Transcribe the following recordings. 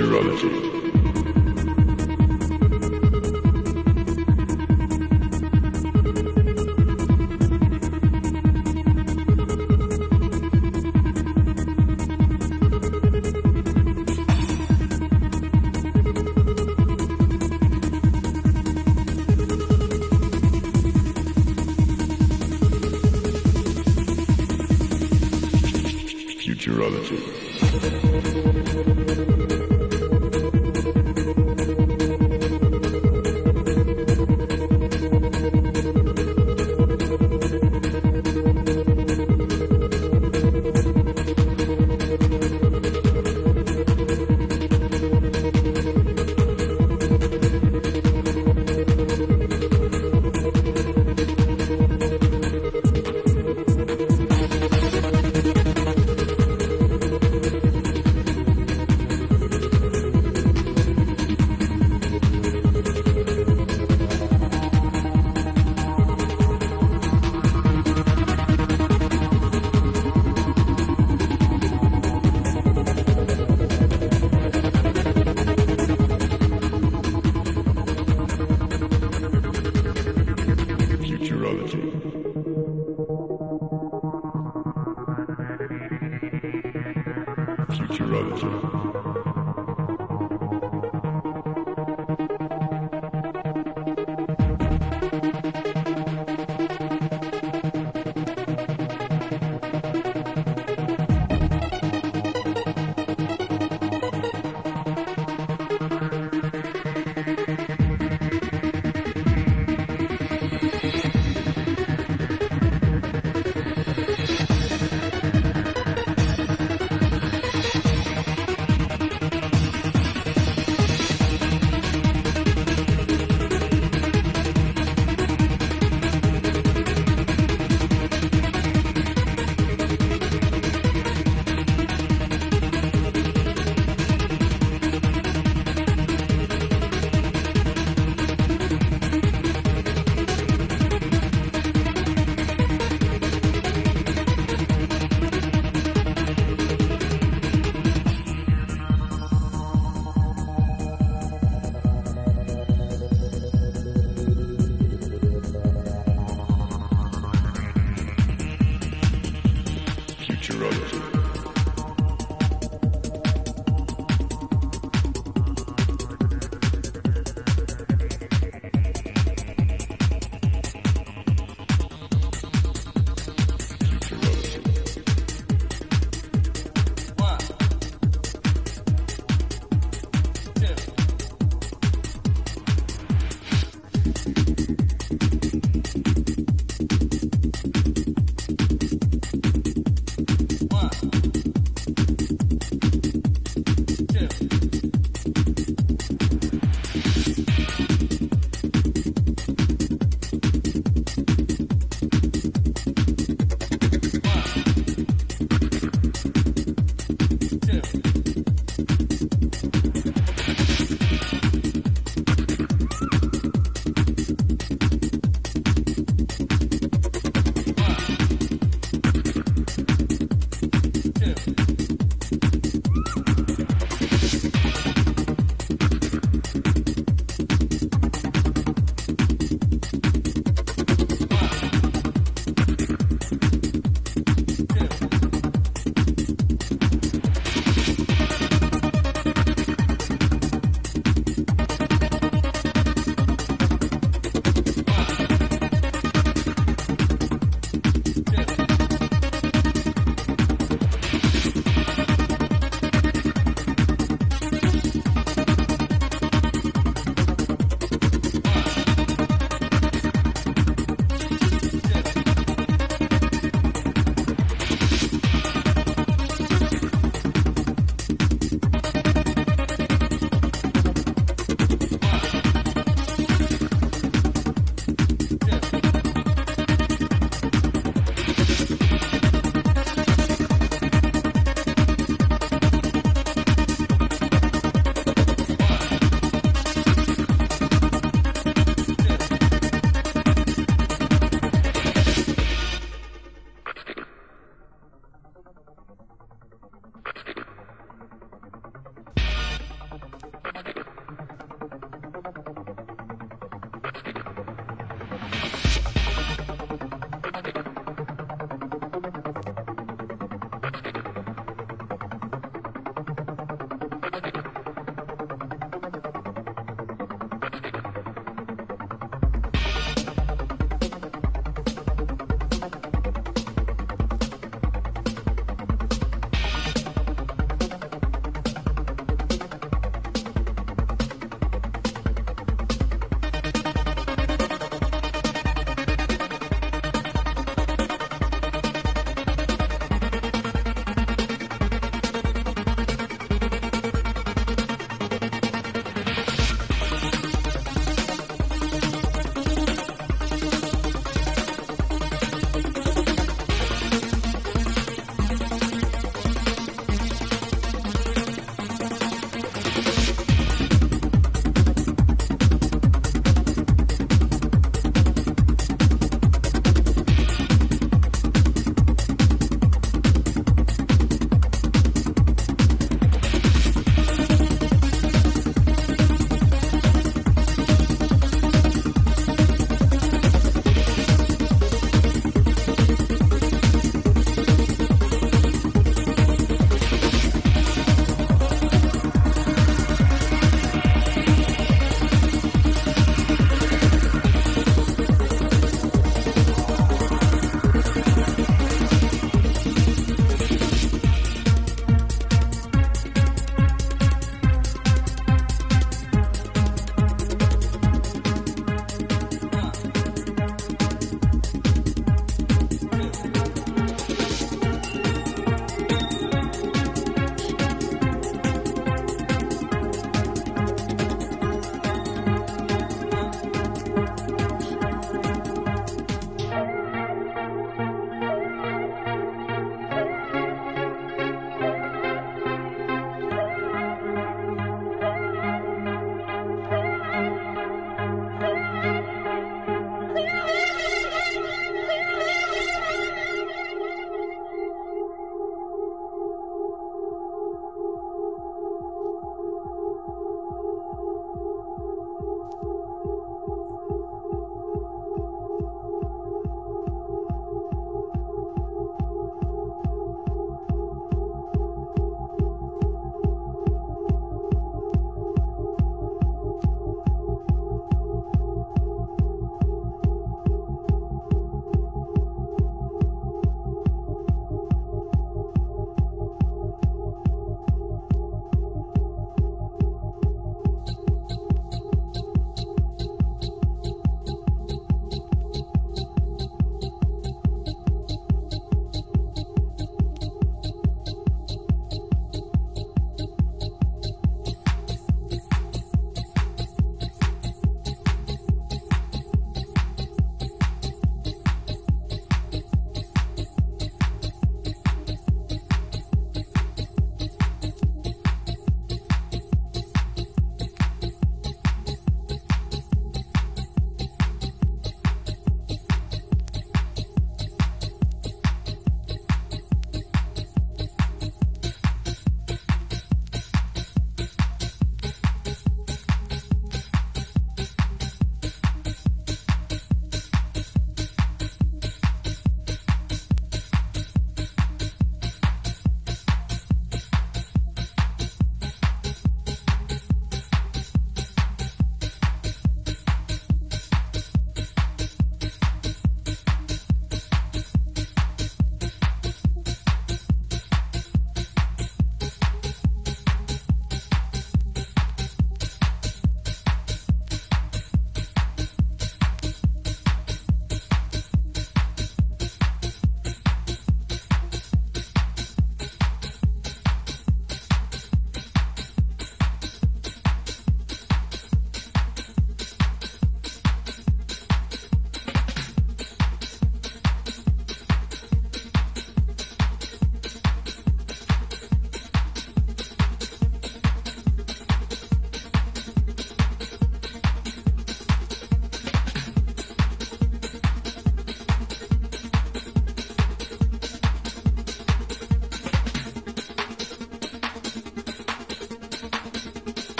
Futurology. Futurology.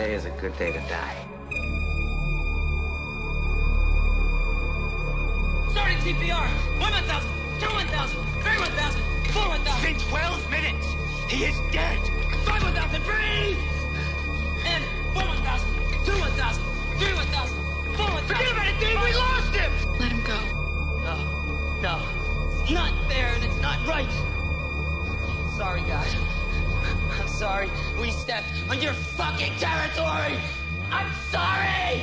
Today is a good day to die. Starting CPR! 1,000, 2 1,000, 3 1,000, 4 1,000! In 12 minutes, he is dead! 5 1,000, breathe! And 4 1,000, 2 1,000, 3 1,000, 4 1,000! Forget about it, Dave! We lost him! Let him go. No, no. It's not fair and it's not right. Sorry, guys. Sorry. We stepped on your fucking territory! I'm sorry!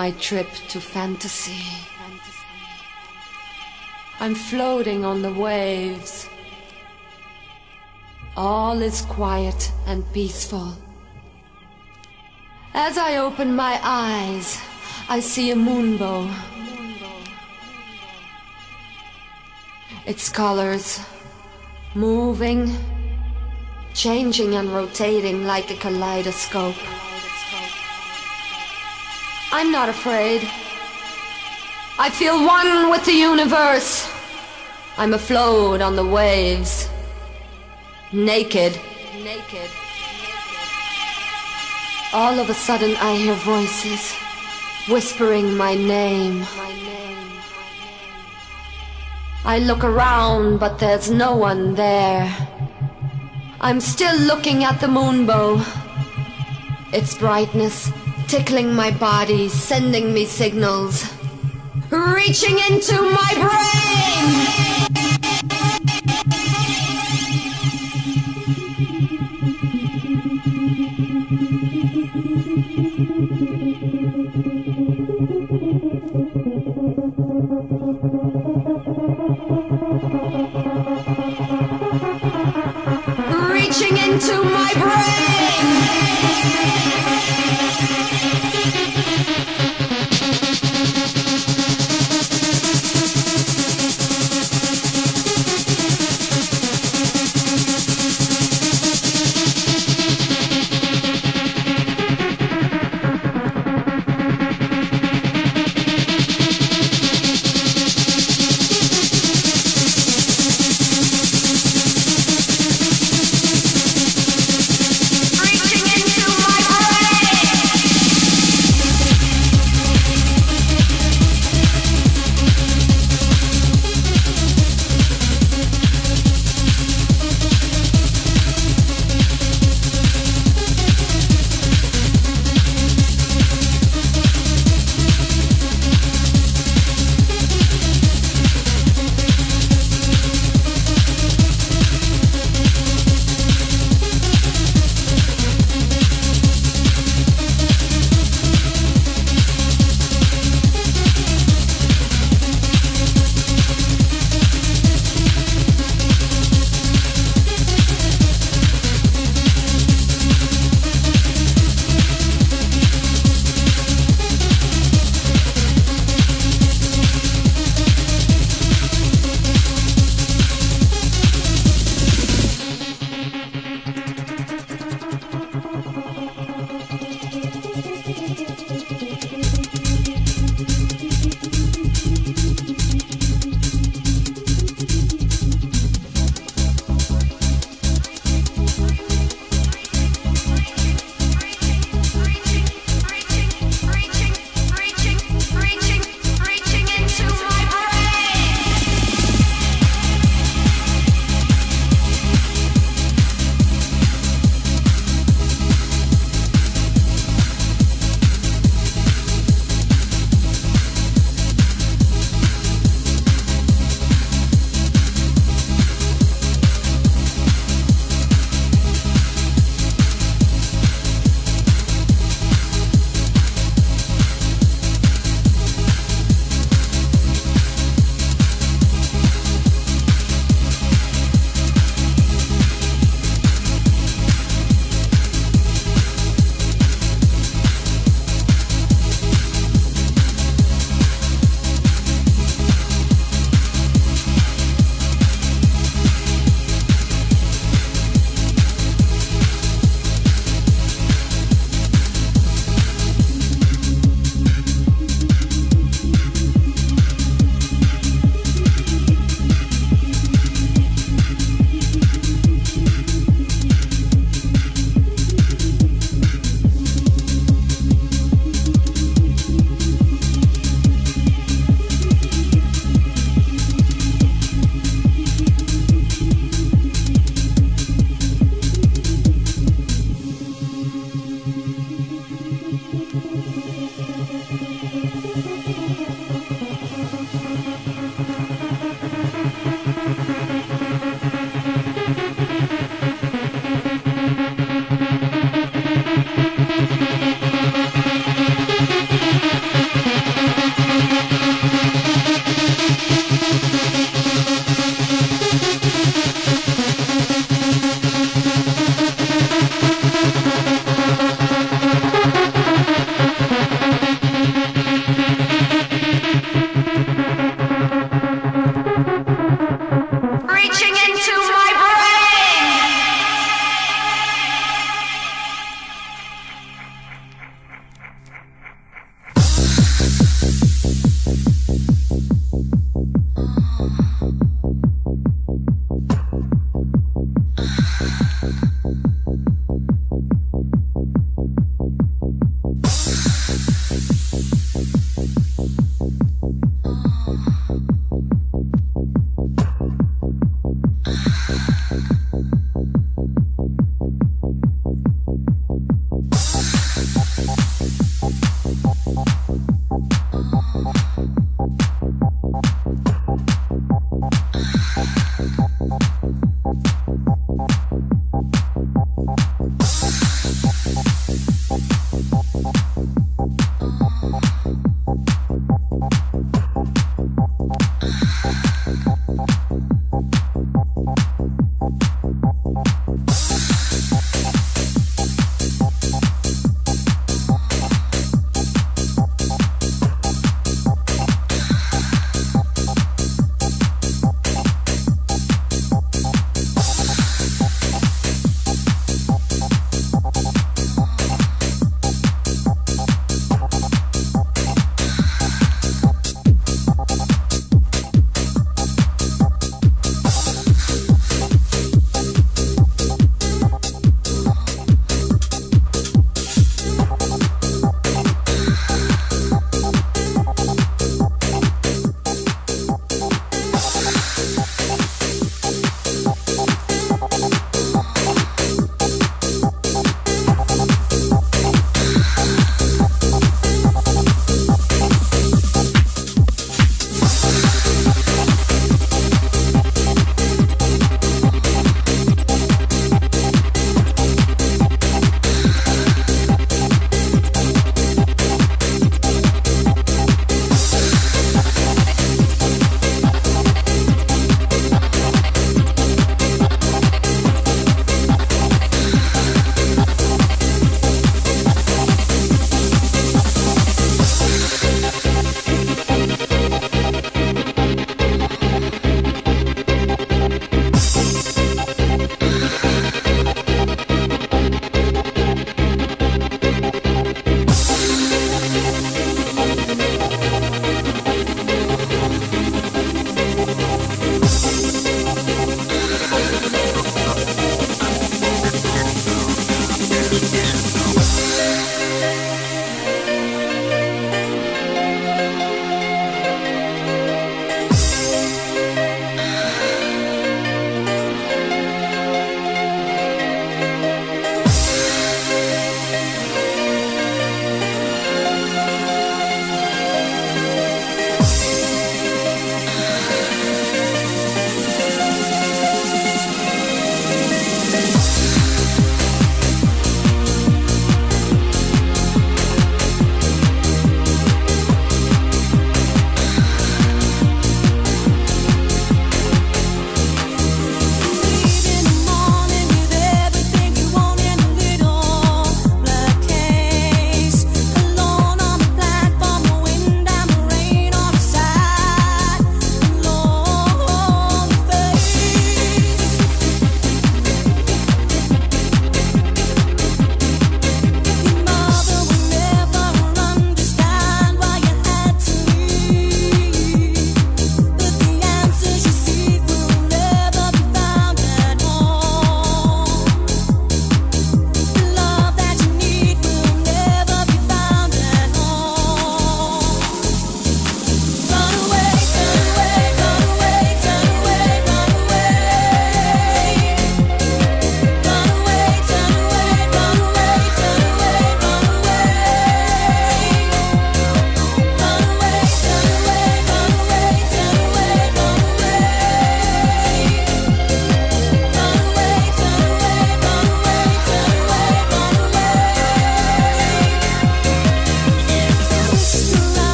my trip to fantasy. I'm floating on the waves. All is quiet and peaceful. As I open my eyes, I see a moonbow. Its colors moving changing and rotating like a kaleidoscope. I'm not afraid. I feel one with the universe. I'm afloat on the waves. Naked. Naked. All of a sudden I hear voices whispering my name. I look around, but there's no one there. I'm still looking at the moonbow. Its brightness tickling my body, sending me signals. Reaching into my brain! reaching into my brain.